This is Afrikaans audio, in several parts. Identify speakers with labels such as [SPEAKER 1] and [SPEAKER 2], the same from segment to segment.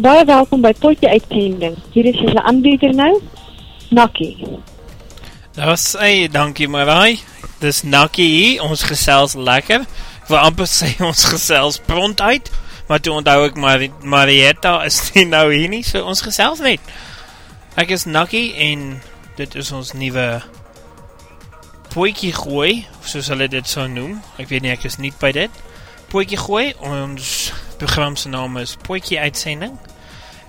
[SPEAKER 1] Baie welkom by Potjie Uitsending. Hier is julle aanbieder nou, Nakkie.
[SPEAKER 2] Dis hey, dankie Marai. Dis Nakkie hier, ons gesels lekker. Ek wil amper sê ons gesels pront uit, maar toe onthou ek Mar Marietta is nie nou hier nie, so ons gesels net. Ek is Nakkie en dit is ons nuwe Poetjie gooi, soos hulle dit sou noem. Ek weet nie ek is nie by dit. Poetjie gooi, ons program se naam is Poetjie uitsending.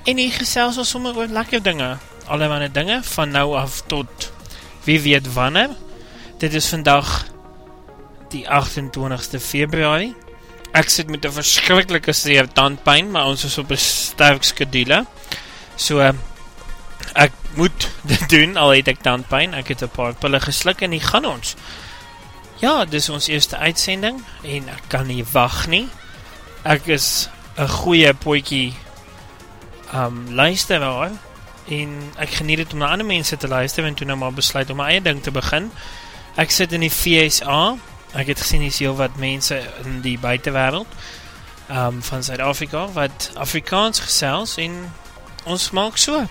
[SPEAKER 2] En hier gesels ons sommer oor lekker dinge. Allerlei dinge van nou af tot wie weet wanneer. Dit is vandag die 28ste Februarie. Ek sit met 'n verskriklike seer tandpyn, maar ons is op 'n sterk skedule. So ek moet dit doen al het ek tandpyn. Ek het 'n paar pille gesluk en dit gaan ons. Ja, dis ons eerste uitsending en ek kan nie wag nie. Ek is 'n goeie potjie um, luisteraar en ek geniet het om na ander mense te luister en toe nou maar besluit om my eie ding te begin ek sit in die VSA ek het gesien is heel wat mense in die buitenwereld um, van Zuid-Afrika wat Afrikaans gesels en ons maak so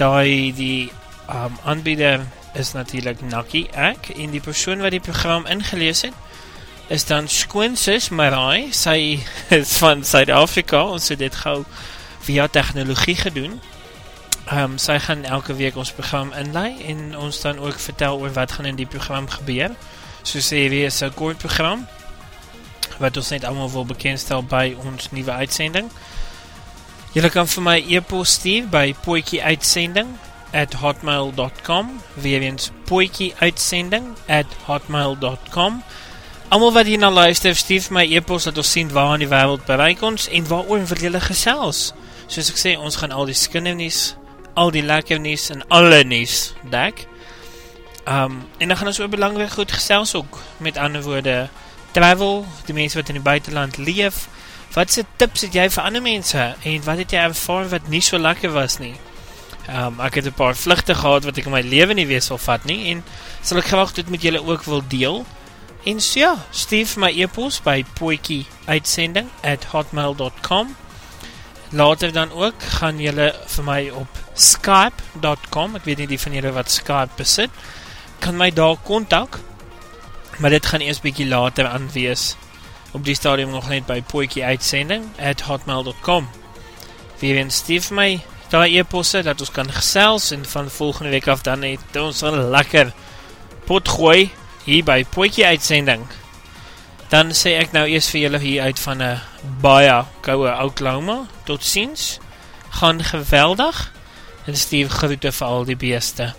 [SPEAKER 2] daai die um, aanbieder is natuurlijk Naki ek en die persoon wat die program ingelees het is dan Skoonsis Marai sy is van Zuid-Afrika ons het dit gauw via technologie gedoen. Um, sy gaan elke week ons program inlei en ons dan ook vertel oor wat gaan in die program gebeur. So sê wie is een kort program wat ons net allemaal wil bekendstel by ons nieuwe uitsending. Julle kan vir my e-post stuur by poikieuitsending at hotmail.com weer eens poikieuitsending at hotmail.com Almal wat hier na luister, stuur my e-post dat ons sien waar in die wereld bereik ons en waar oor wil julle gesels. Soos ek sê, ons gaan al die skindernies, al die lekker nies en alle nies dek. Um, en dan gaan ons ook belangrijk goed gesels ook, met ander woorde, travel, die mense wat in die buitenland leef, wat se tips het jy vir ander mense, en wat het jy ervaar wat nie so lekker was nie? Um, ek het een paar vluchte gehad wat ek in my leven nie wees sal vat nie, en sal ek graag dit met julle ook wil deel, en so ja, stuur my e-post by poikieuitsending at hotmail.com Later dan ook gaan julle vir my op skype.com, ek weet nie die van julle wat Skype besit, kan my daar kontak, maar dit gaan eers bykie later aanwees, op die stadium nog net by poekie uitsending at hotmail.com. Weer en stief my daar e-posse, dat ons kan gesels, en van volgende week af dan het ons een lekker pot gooi, hier by poekie uitsending. Dan sê ek nou eers vir julle hier uit van een baie kouwe Oklahoma, tot ziens, gaan geweldig, en Steve groete vir al die beeste.